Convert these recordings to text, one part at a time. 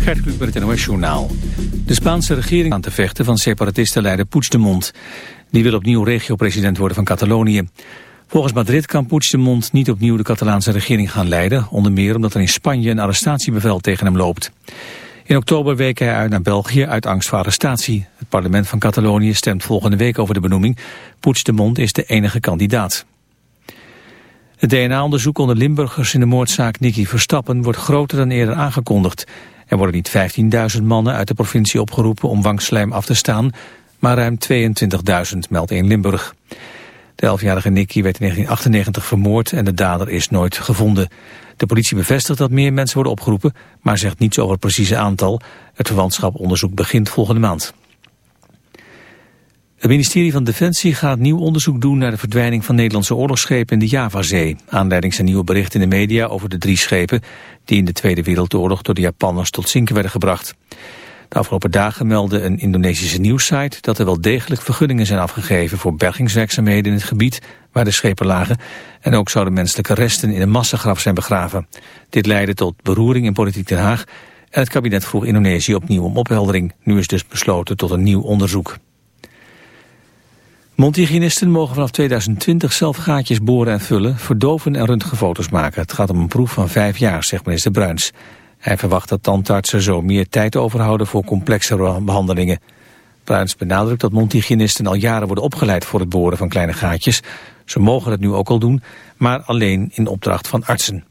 Gert Kluk het NOS Journaal. De Spaanse regering aan te vechten van separatistenleider Puigdemont. Die wil opnieuw regio-president worden van Catalonië. Volgens Madrid kan Puigdemont niet opnieuw de Catalaanse regering gaan leiden. Onder meer omdat er in Spanje een arrestatiebevel tegen hem loopt. In oktober week hij uit naar België uit angst voor arrestatie. Het parlement van Catalonië stemt volgende week over de benoeming. Puigdemont is de enige kandidaat. Het DNA-onderzoek onder Limburgers in de moordzaak Nicky Verstappen wordt groter dan eerder aangekondigd. Er worden niet 15.000 mannen uit de provincie opgeroepen om wangslijm af te staan, maar ruim 22.000, meldt in Limburg. De 11-jarige Nicky werd in 1998 vermoord en de dader is nooit gevonden. De politie bevestigt dat meer mensen worden opgeroepen, maar zegt niets over het precieze aantal. Het verwantschaponderzoek begint volgende maand. Het ministerie van Defensie gaat nieuw onderzoek doen naar de verdwijning van Nederlandse oorlogsschepen in de Javazee. Aanleiding zijn nieuwe berichten in de media over de drie schepen die in de Tweede Wereldoorlog door de Japanners tot zinken werden gebracht. De afgelopen dagen meldde een Indonesische nieuwssite dat er wel degelijk vergunningen zijn afgegeven voor bergingswerkzaamheden in het gebied waar de schepen lagen. En ook zouden menselijke resten in een massagraf zijn begraven. Dit leidde tot beroering in politiek Den Haag en het kabinet vroeg Indonesië opnieuw om opheldering. Nu is dus besloten tot een nieuw onderzoek. Mondhygiënisten mogen vanaf 2020 zelf gaatjes boren en vullen, verdoven en röntgenfoto's maken. Het gaat om een proef van vijf jaar, zegt minister Bruins. Hij verwacht dat tandartsen zo meer tijd overhouden voor complexere behandelingen. Bruins benadrukt dat mondhygiënisten al jaren worden opgeleid voor het boren van kleine gaatjes. Ze mogen het nu ook al doen, maar alleen in opdracht van artsen.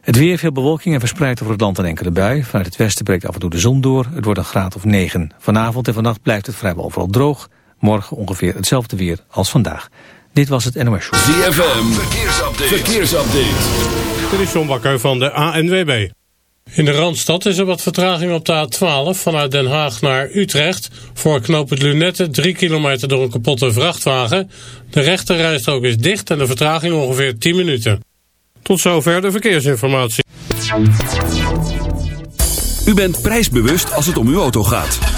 Het weer, veel bewolking en verspreid over het land een enkele bui. Vanuit het westen breekt af en toe de zon door. Het wordt een graad of 9. Vanavond en vannacht blijft het vrijwel overal droog. Morgen ongeveer hetzelfde weer als vandaag. Dit was het NOS Show. ZFM, verkeersupdate. verkeersupdate. Dit is John Bakker van de ANWB. In de Randstad is er wat vertraging op de A12 vanuit Den Haag naar Utrecht. Voor knooppunt Lunette 3 kilometer door een kapotte vrachtwagen. De rechterrijstrook is dicht en de vertraging ongeveer 10 minuten. Tot zover de verkeersinformatie. U bent prijsbewust als het om uw auto gaat.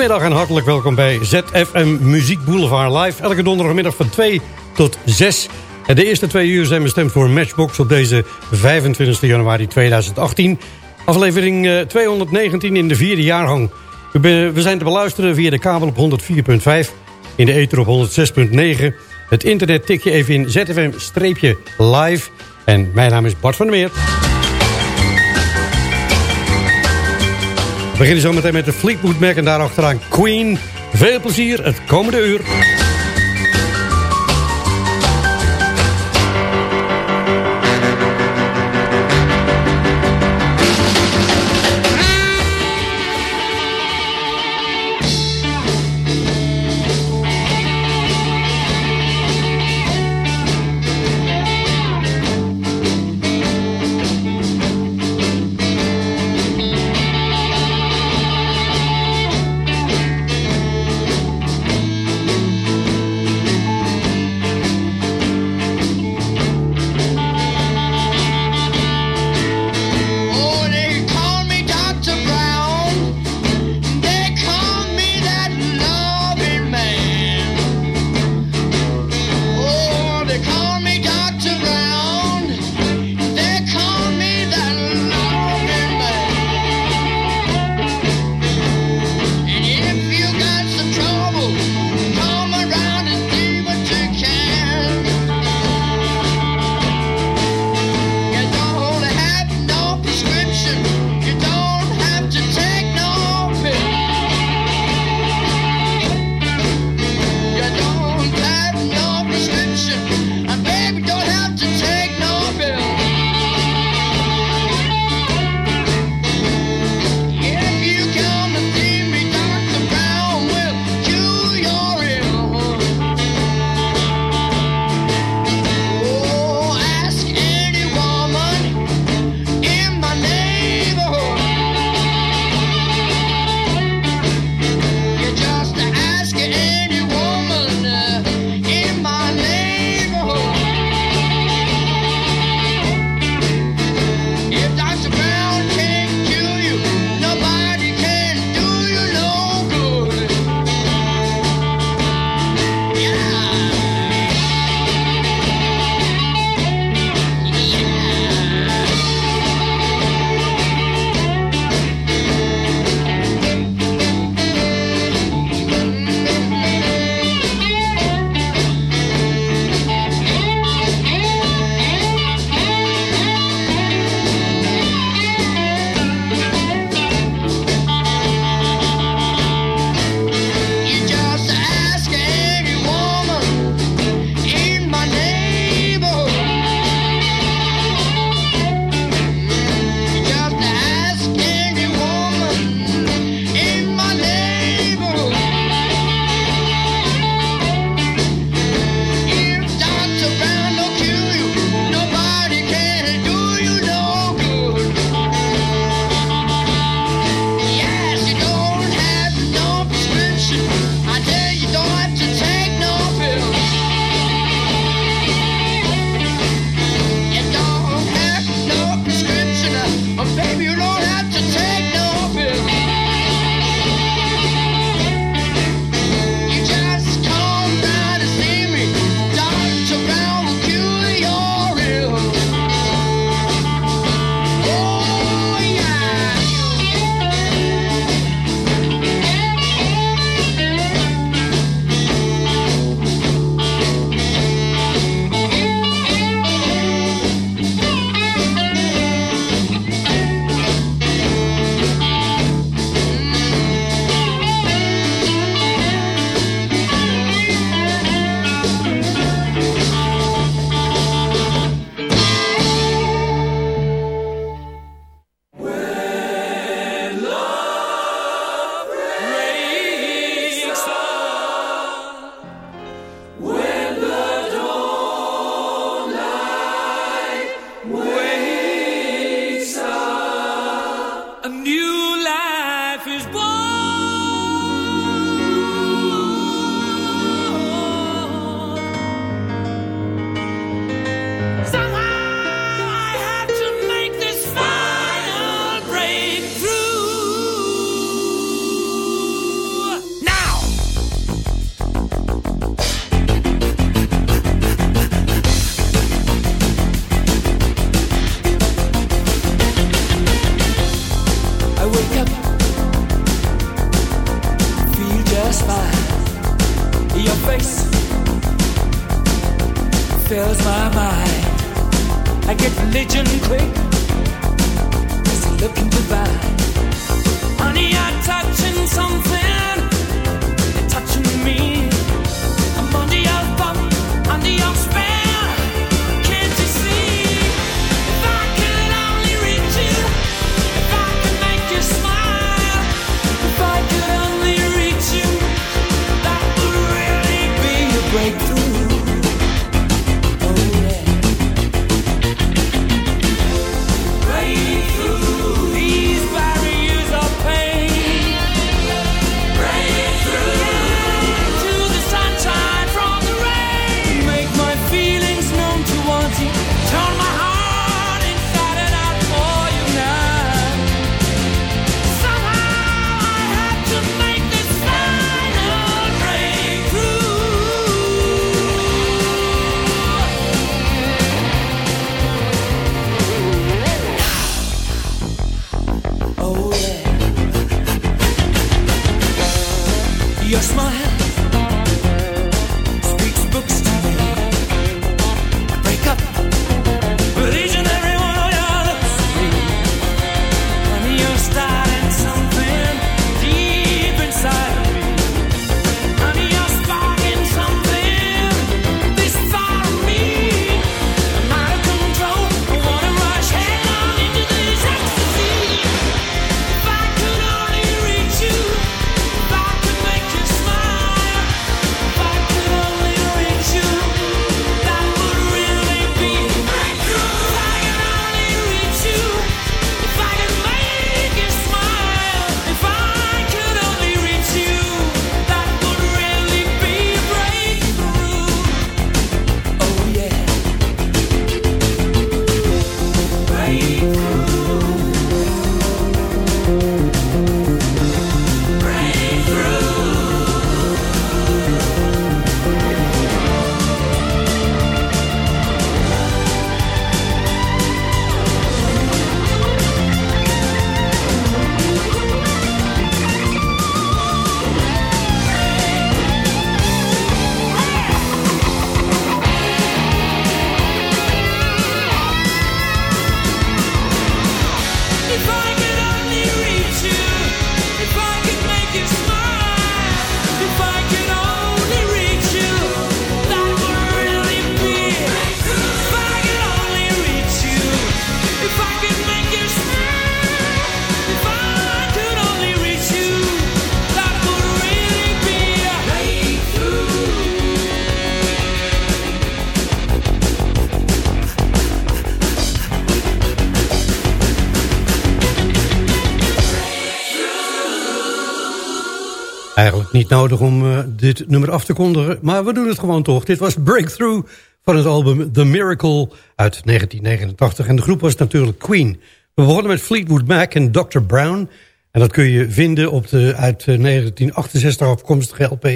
Goedemiddag en hartelijk welkom bij ZFM Muziek Boulevard Live. Elke donderdagmiddag van 2 tot 6. En de eerste twee uur zijn bestemd voor Matchbox op deze 25 januari 2018. Aflevering eh, 219 in de vierde jaargang. We zijn te beluisteren via de kabel op 104.5, in de ether op 106.9. Het internet tik je even in ZFM-live. En mijn naam is Bart van der Meer. Beginnen zo meteen met de Fleetwood Mac en daarachteraan Queen. Veel plezier het komende uur. nodig om eh, dit nummer af te kondigen. Maar we doen het gewoon toch. Dit was Breakthrough van het album The Miracle uit 1989. En de groep was natuurlijk Queen. We begonnen met Fleetwood Mac en Dr. Brown. En dat kun je vinden op de uit eh, 1968 afkomstige LP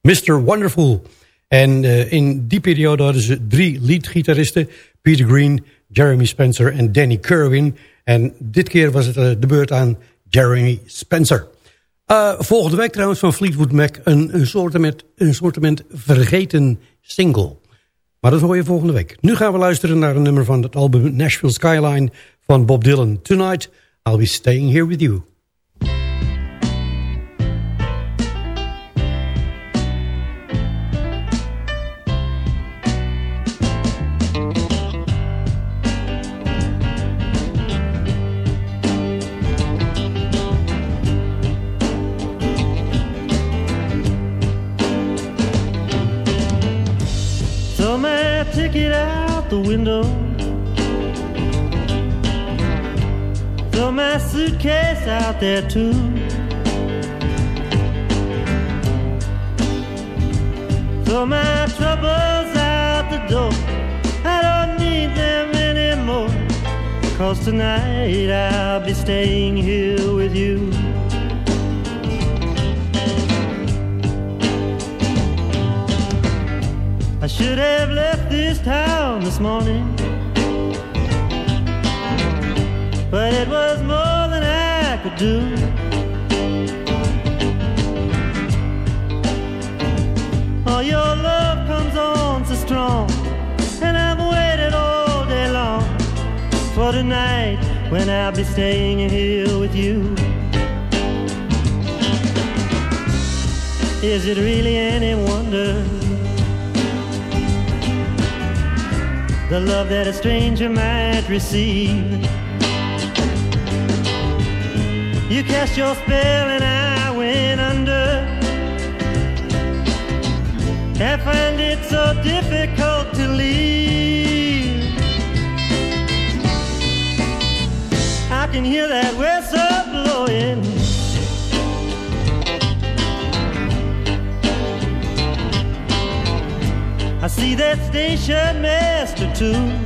Mr. Wonderful. En eh, in die periode hadden ze drie leadgitaristen. Peter Green, Jeremy Spencer en Danny Kerwin. En dit keer was het de beurt aan Jeremy Spencer. Eh, volgende week trouwens van Fleetwood Mac een, een, soortement, een soortement vergeten single. Maar dat hoor je volgende week. Nu gaan we luisteren naar een nummer van het album Nashville Skyline van Bob Dylan. Tonight I'll be staying here with you. Suitcase out there too. Throw my troubles out the door. I don't need them anymore. Cause tonight I'll be staying here with you. I should have left this town this morning. But it was more do. Oh, your love comes on so strong, and I've waited all day long for tonight when I'll be staying here with you. Is it really any wonder? The love that a stranger might receive. You cast your spell and I went under. I find it so difficult to leave. I can hear that whistle blowing. I see that station master too.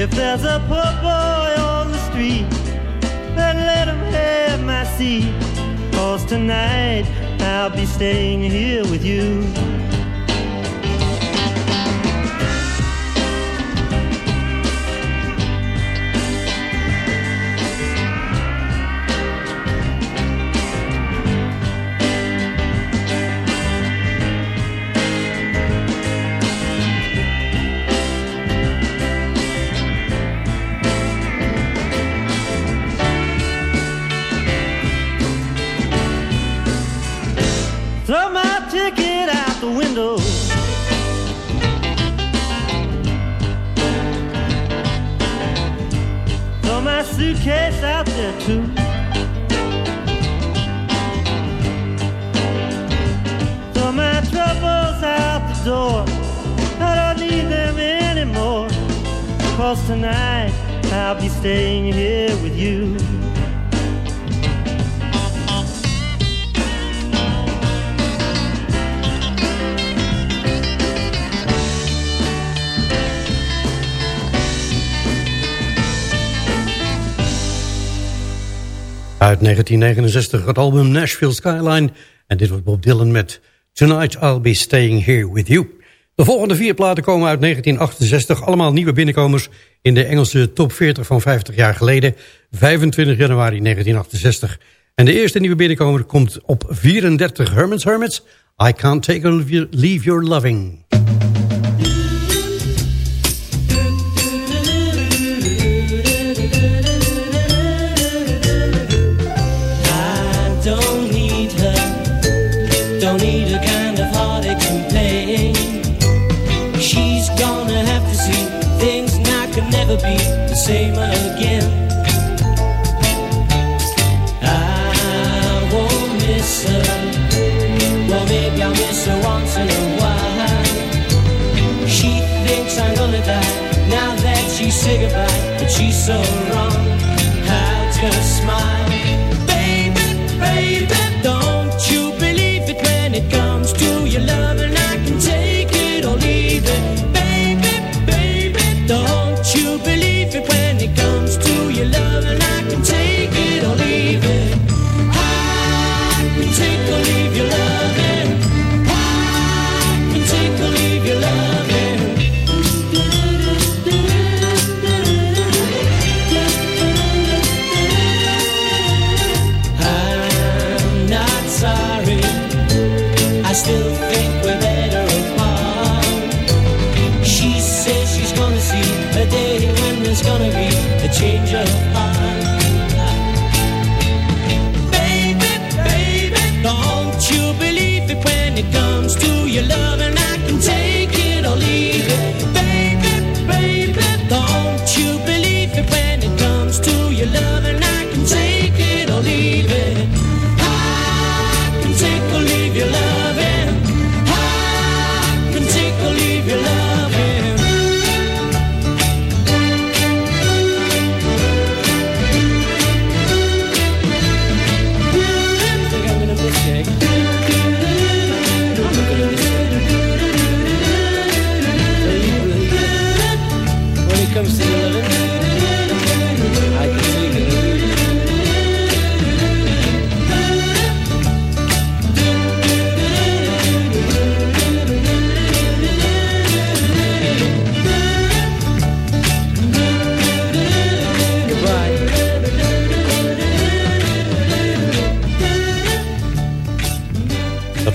If there's a poor boy on the street, then let him have my seat. Cause tonight I'll be staying here with you. There too. Throw my troubles out the door. I don't need them anymore. Cause tonight I'll be staying here with you. Uit 1969 het album Nashville Skyline. En dit wordt Bob Dylan met Tonight I'll Be Staying Here With You. De volgende vier platen komen uit 1968. Allemaal nieuwe binnenkomers in de Engelse top 40 van 50 jaar geleden. 25 januari 1968. En de eerste nieuwe binnenkomer komt op 34 Hermits Hermits. I Can't Take Leave Your Loving. Don't need a kind of heartache and pain. She's gonna have to see things now can never be the same again. I won't miss her, well maybe I'll miss her once in a while. She thinks I'm gonna die now that she say goodbye, but she's so wrong.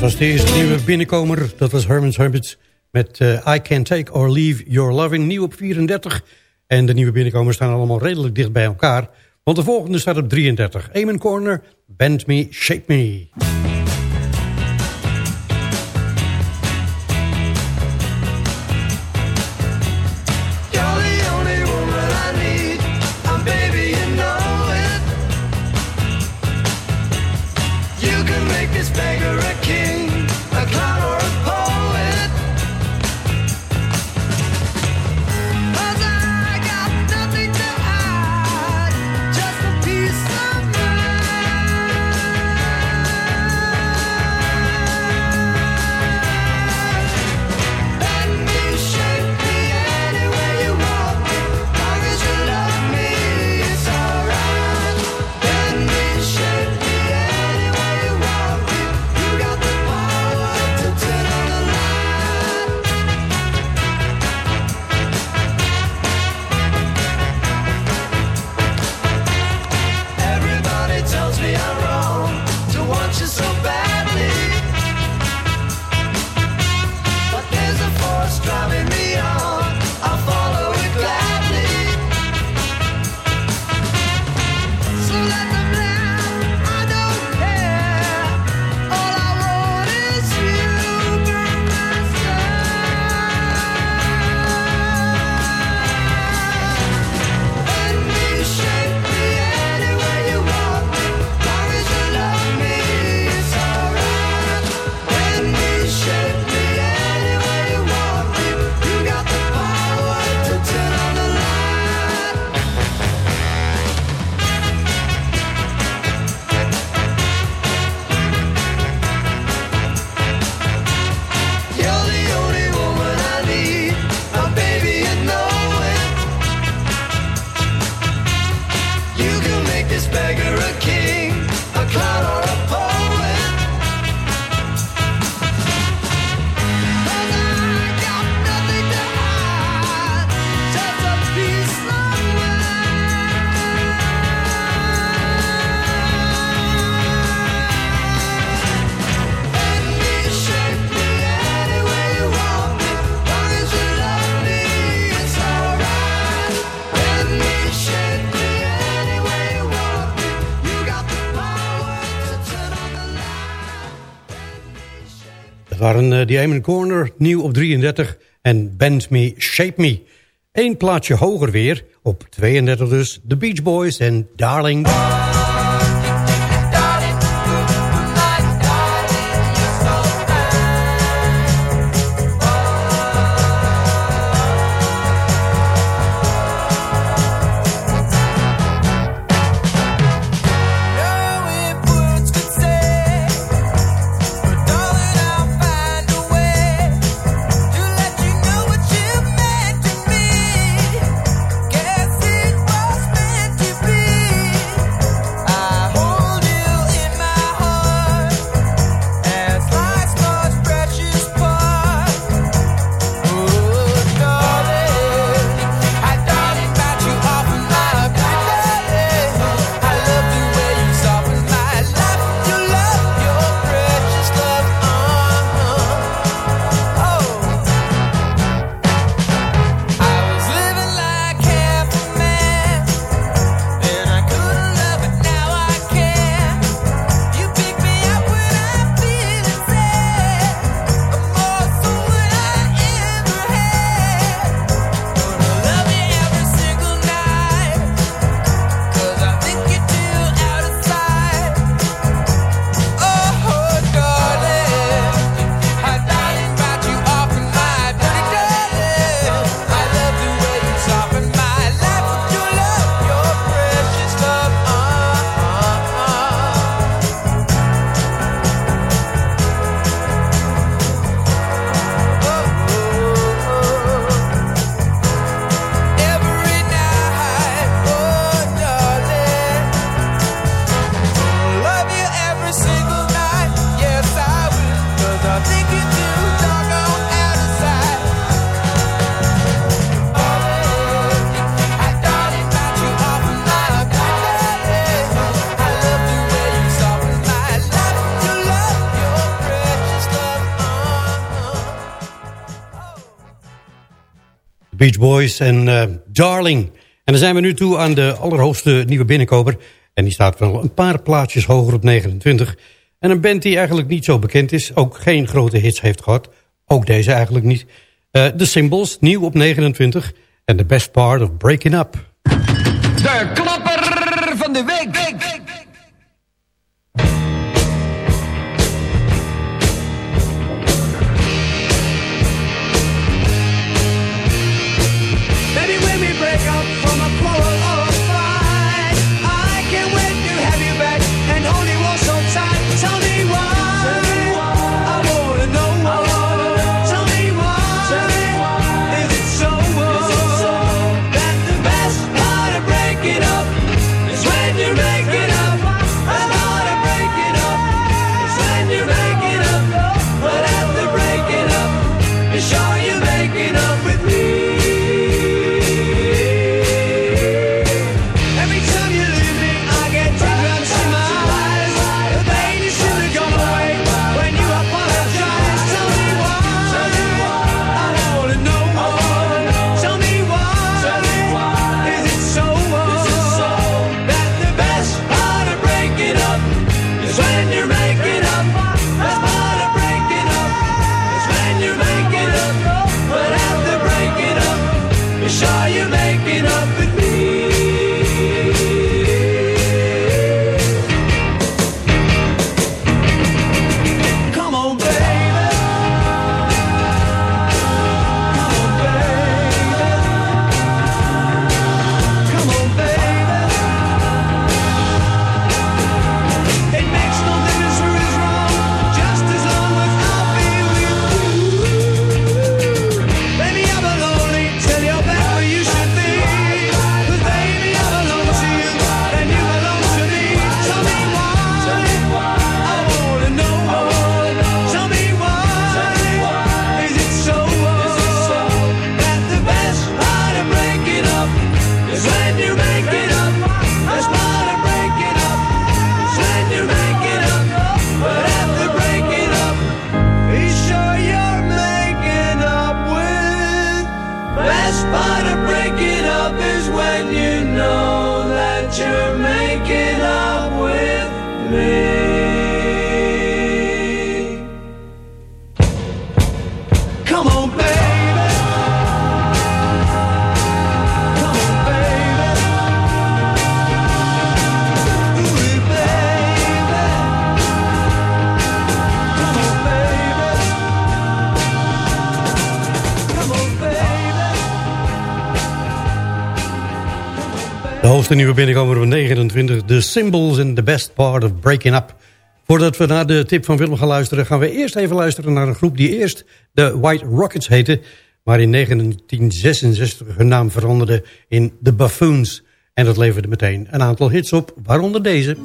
was de eerste nieuwe binnenkomer. Dat was Herman's Hermits met eh, I Can Take or Leave Your Loving. Nieuw op 34. En de nieuwe binnenkomers staan allemaal redelijk dicht bij elkaar. Want de volgende staat op 33. Amen Corner, Bend Me, Shape Me. Eh, the Amen Corner, nieuw op 33. En Bend Me, Shape Me. Eén plaatje hoger weer, op 32 dus, The Beach Boys en Darling... Beach Boys en eh, Darling. En dan zijn we nu toe aan de allerhoogste nieuwe binnenkoper. En die staat wel een paar plaatjes hoger op 29. En een band die eigenlijk niet zo bekend is. Ook geen grote hits heeft gehad. Ook deze eigenlijk niet. Eh, de uh, Symbols, nieuw op 29. En The Best Part of Breaking Up. de nieuwe binnenkomer van 29. The Symbols and the Best Part of Breaking Up. Voordat we naar de tip van Willem gaan luisteren... gaan we eerst even luisteren naar een groep die eerst de White Rockets heette... maar in 1966 hun naam veranderde in The Buffoons. En dat leverde meteen een aantal hits op, waaronder deze...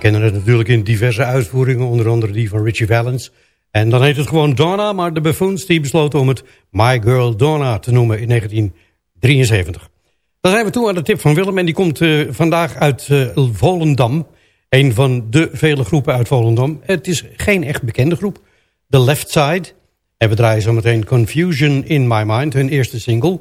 kennen het natuurlijk in diverse uitvoeringen, onder andere die van Richie Valens. En dan heet het gewoon Donna, maar de Buffoons die besloten om het My Girl Donna te noemen in 1973. Dan zijn we toe aan de tip van Willem en die komt eh, vandaag uit eh, Volendam. Een van de vele groepen uit Volendam. Het is geen echt bekende groep. The Left Side. En we draaien zometeen Confusion in My Mind, hun eerste single.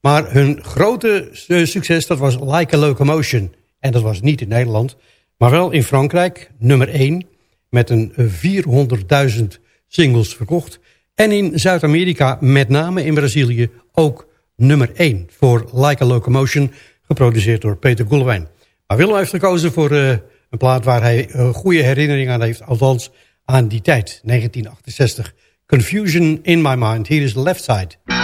Maar hun grote eh, succes, dat was Like a Locomotion. En dat was niet in Nederland, maar wel in Frankrijk, nummer 1. Met een eh, 400.000 singles verkocht. En in Zuid-Amerika, met name in Brazilië, ook nummer 1. Voor Like a Locomotion, geproduceerd door Peter Goelewijn. Maar Willem heeft gekozen voor eh, een plaat waar hij eh, goede herinneringen aan heeft. Althans, aan die tijd, 1968. Confusion in my mind. Hier is the left side.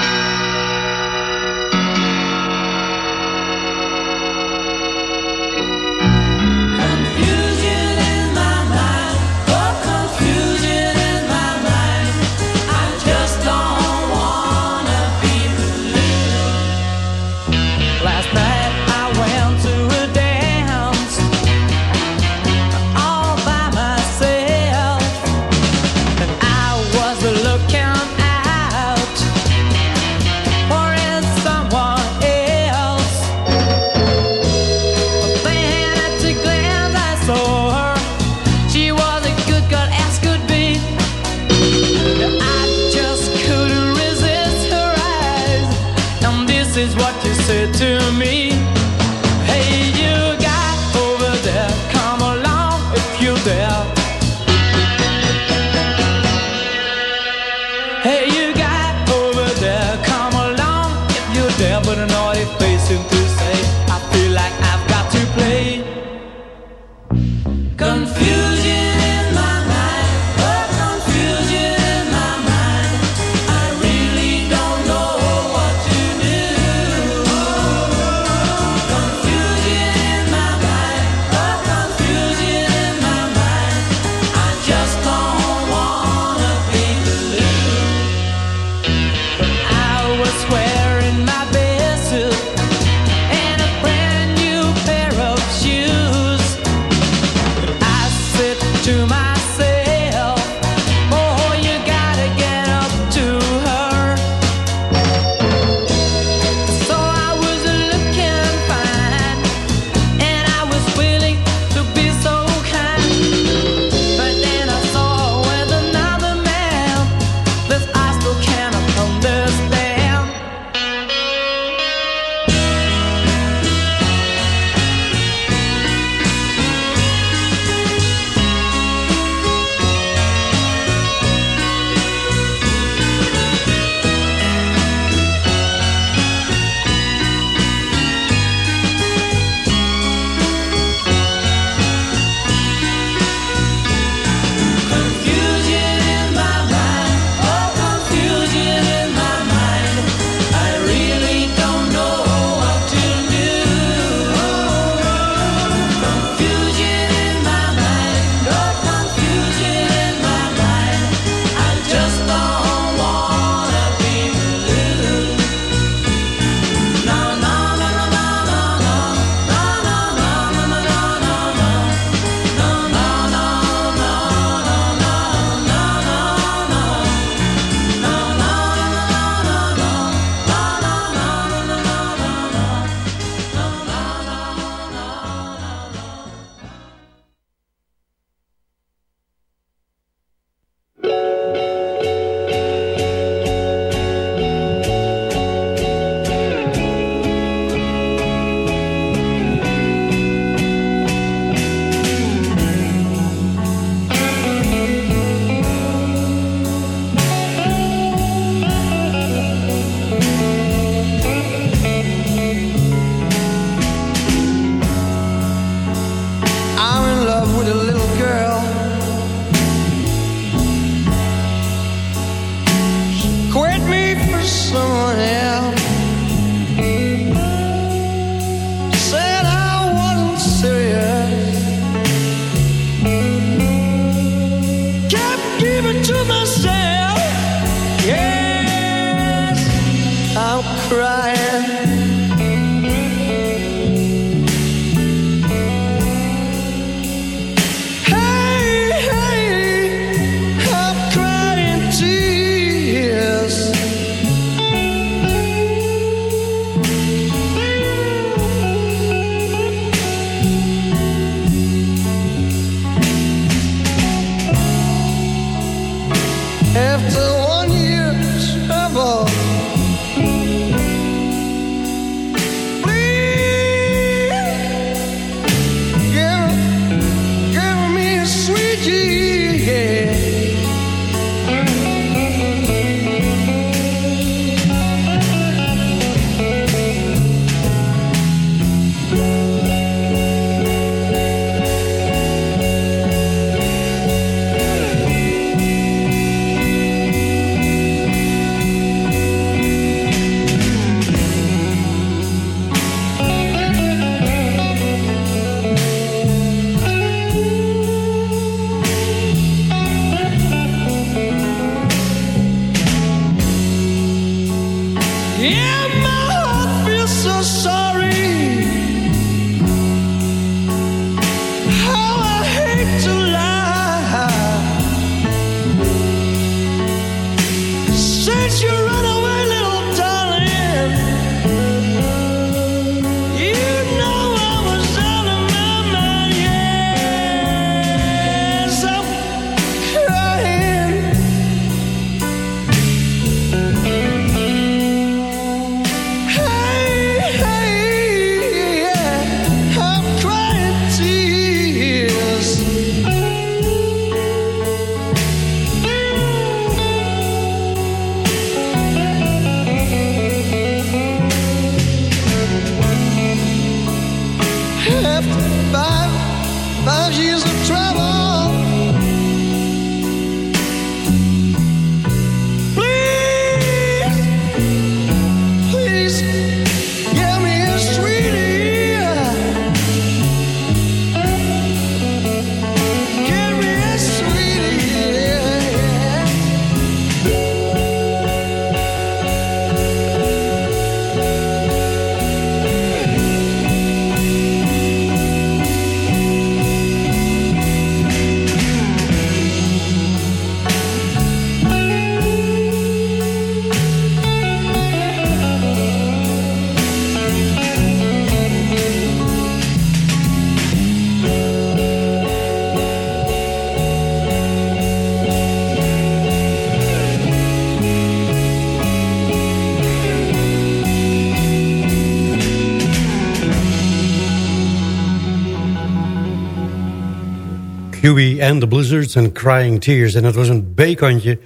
And the Blizzards and Crying Tears. En dat was een B-kantje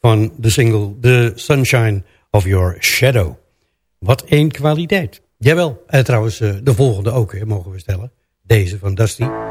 van de single The Sunshine of Your Shadow. Wat een kwaliteit. Jawel, en trouwens eh, de volgende ook, mogen we stellen. Deze van Dusty.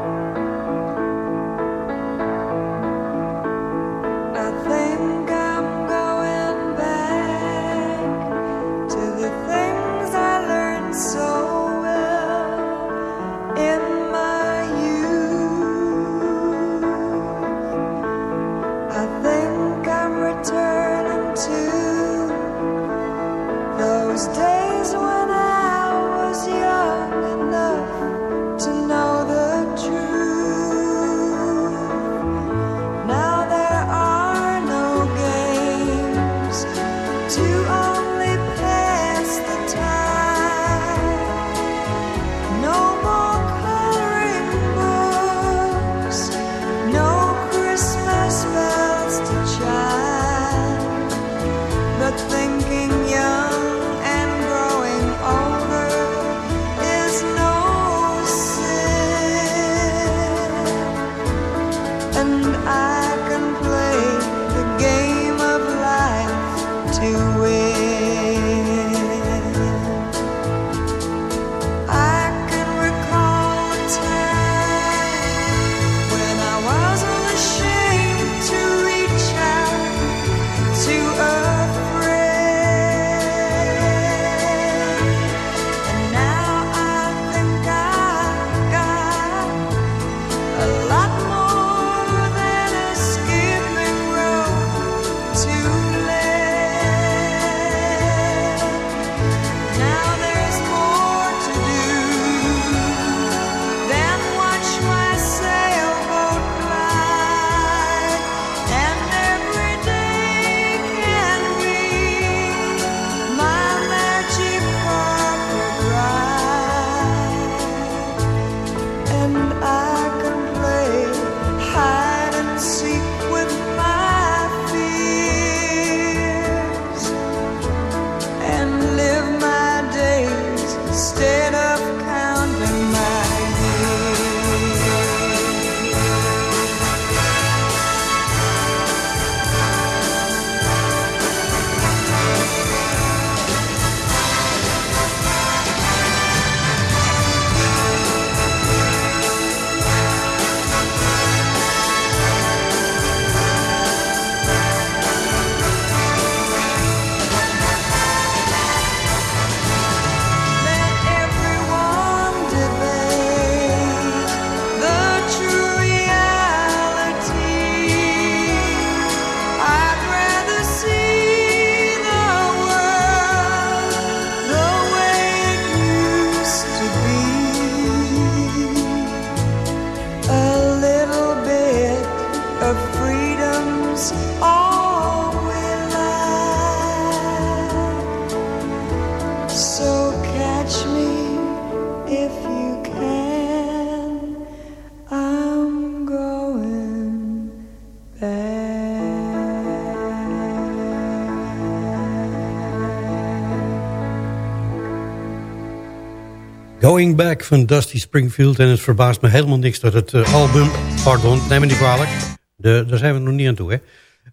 Back van Dusty Springfield. En het verbaast me helemaal niks dat het eh, album... Pardon, neem me niet kwalijk. De, daar zijn we nog niet aan toe, hè.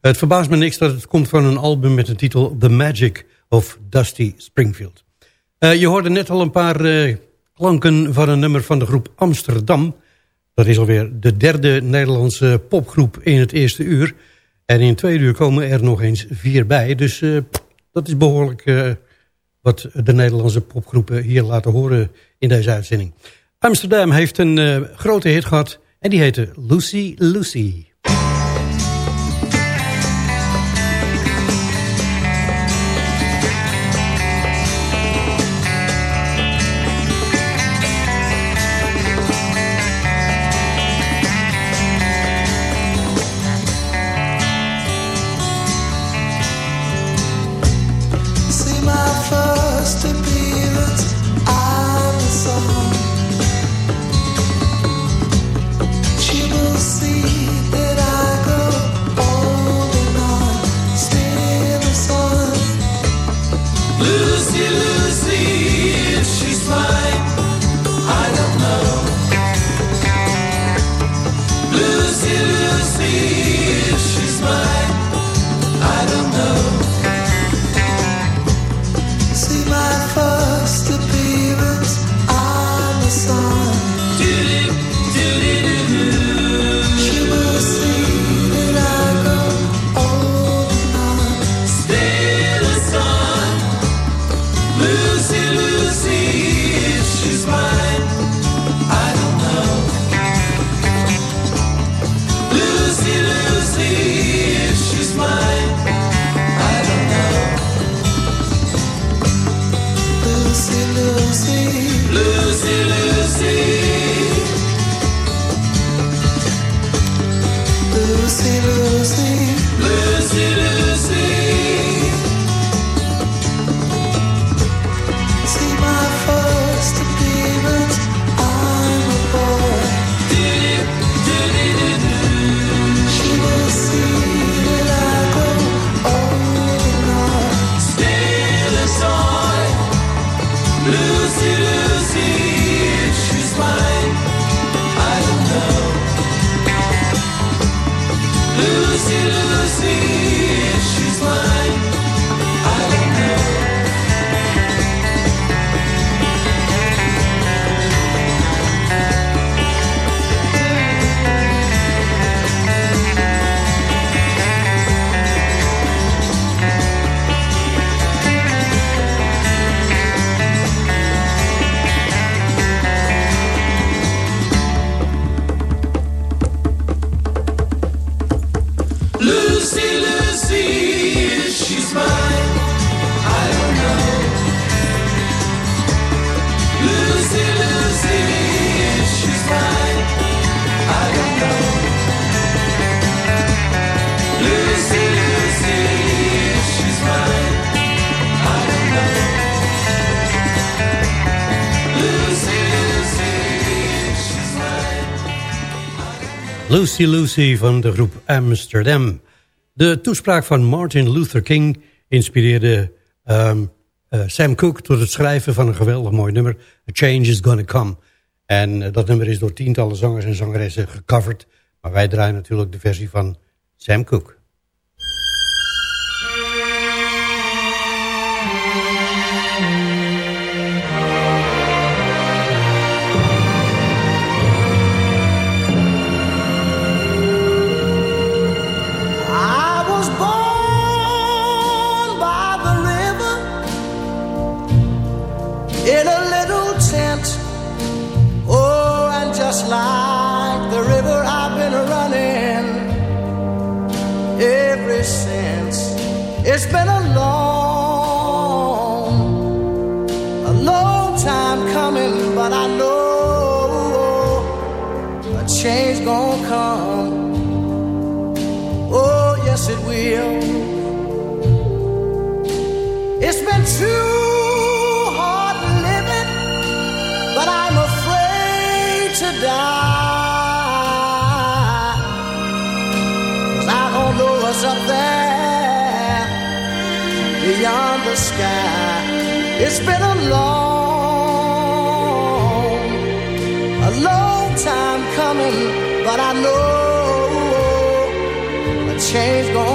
Het verbaast me niks dat het komt van een album met de titel The Magic of Dusty Springfield. Eh, je hoorde net al een paar eh, klanken van een nummer van de groep Amsterdam. Dat is alweer de derde Nederlandse popgroep in het eerste uur. En in tweede uur komen er nog eens vier bij. Dus dat is behoorlijk eh, wat de Nederlandse popgroepen hier laten horen in deze uitzending. Amsterdam heeft een eh, grote hit gehad en die heette Lucy Lucy. Lucy Lucy van de groep Amsterdam. De toespraak van Martin Luther King inspireerde ehm, eh, Sam Cooke tot het schrijven van een geweldig mooi nummer. A Change is Gonna Come. En eh, dat nummer is door tientallen zangers en zangeressen gecoverd. Maar wij draaien natuurlijk de versie van Sam Cooke. to die. Cause I don't know what's up there beyond the sky. It's been a long, a long time coming, but I know a change going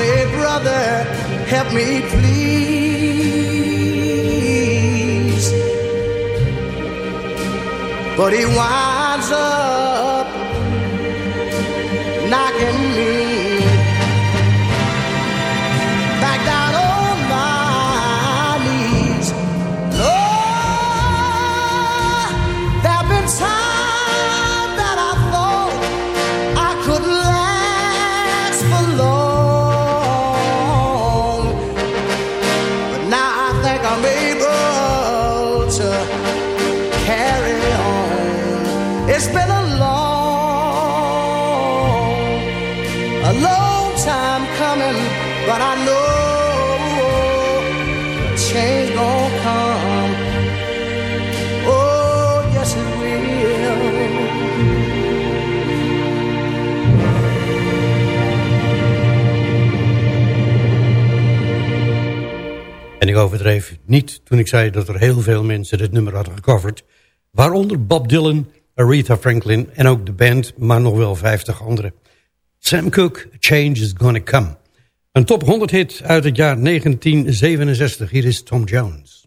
say, Brother, help me please. But he winds up knocking me time. Oh. En ik overdreef niet toen ik zei dat er heel veel mensen dit nummer hadden gecoverd. Waaronder Bob Dylan, Aretha Franklin en ook de band, maar nog wel 50 anderen. Sam Cooke, Change is Gonna Come. Een top 100 hit uit het jaar 1967. Hier is Tom Jones.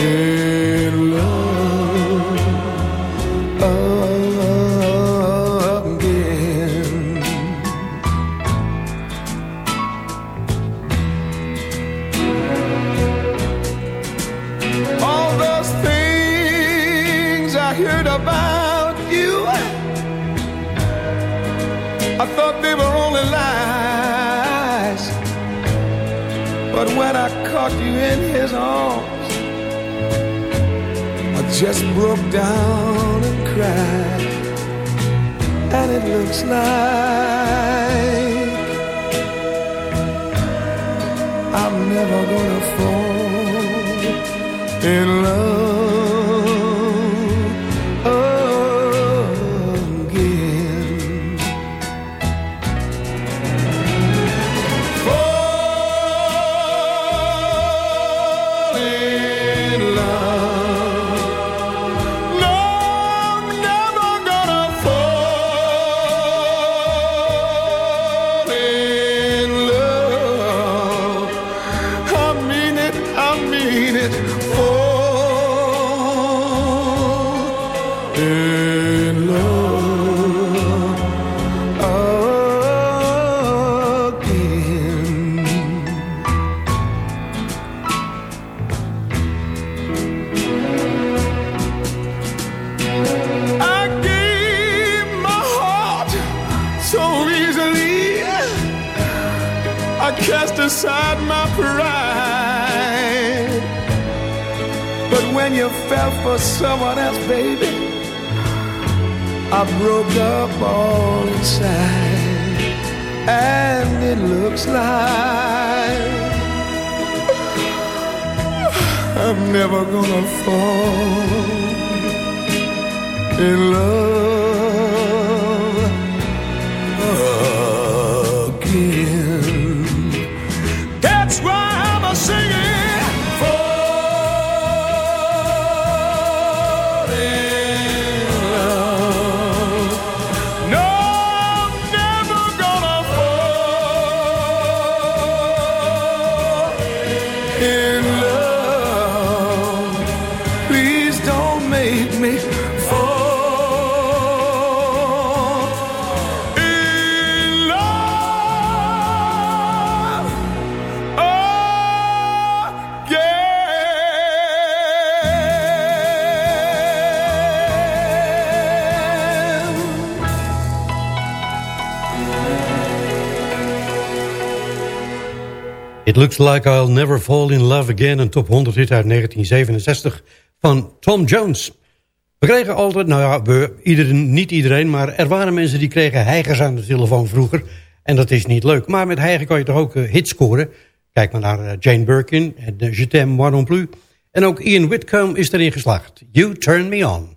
In And it looks like I'm never gonna fall in love It Looks Like I'll Never Fall in Love Again, een top 100 hit uit 1967 van Tom Jones. We kregen altijd, nou ja, we, iedereen, niet iedereen, maar er waren mensen die kregen heigers aan de telefoon vroeger. En dat is niet leuk. Maar met heigen kan je toch ook eh, hits scoren. Kijk maar naar eh, Jane Birkin en uh, Je t'aime moi non plus. En ook Ian Whitcomb is erin geslaagd. You Turn Me On.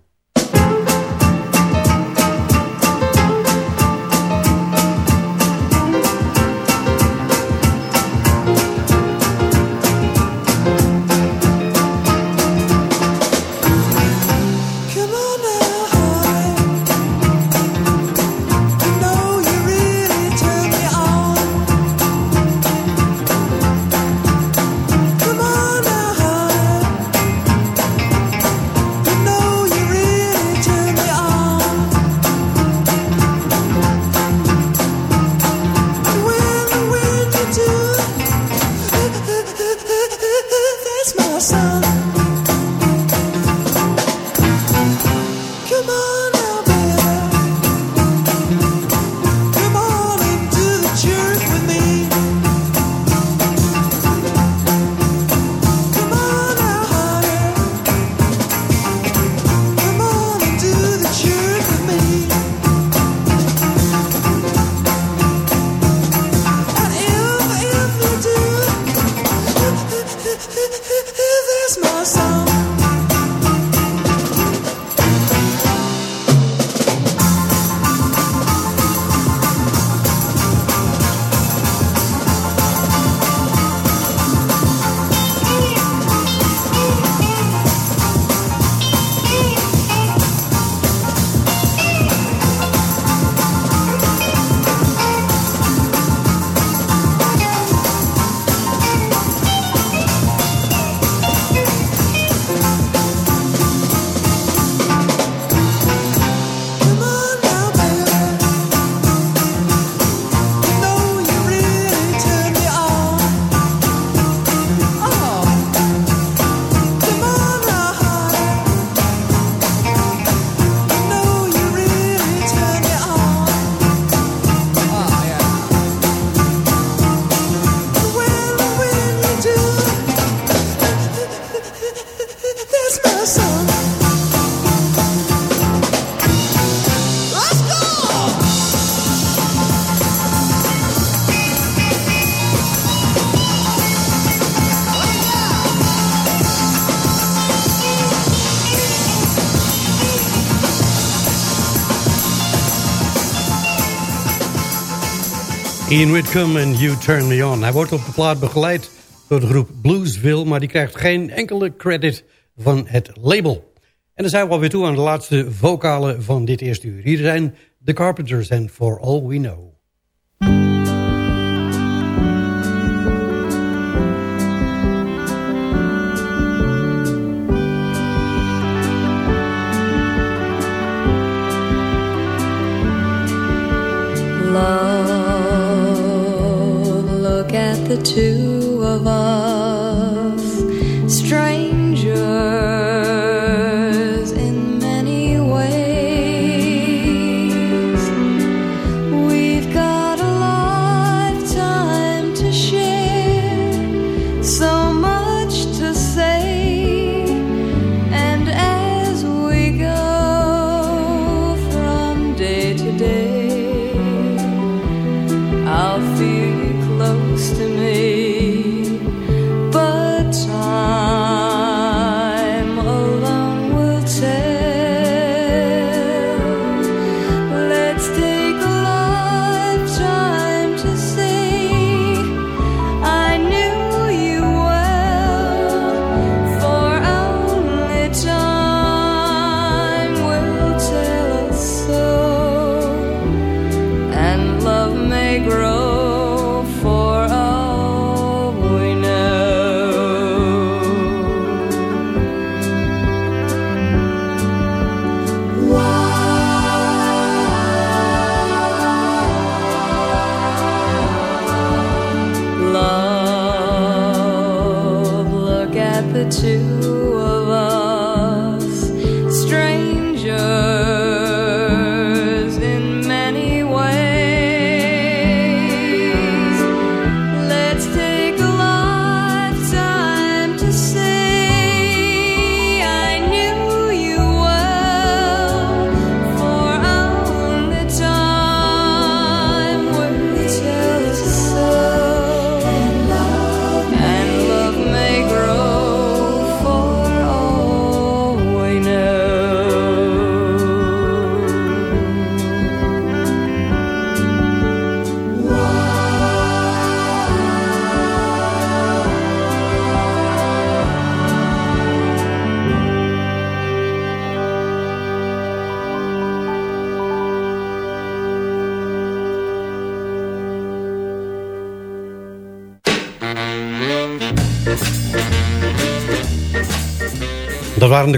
Ian Whitcomb en You Turn Me On. Hij wordt op de plaat begeleid door de groep Bluesville... maar die krijgt geen enkele credit van het label. En dan zijn we alweer toe aan de laatste vocalen van dit eerste uur. Hier zijn The Carpenters en For All We Know. Love, the two of us,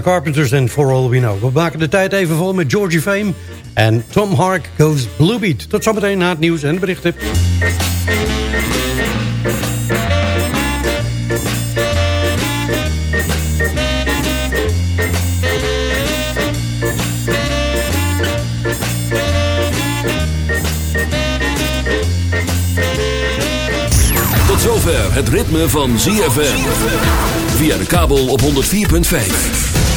Carpenters en For All We Know. We maken de tijd even vol met Georgie Fame en Tom Hark Goes Blue Beat. Tot zometeen na het nieuws en de berichten. Tot zover het ritme van ZFM. Via de kabel op 104.5.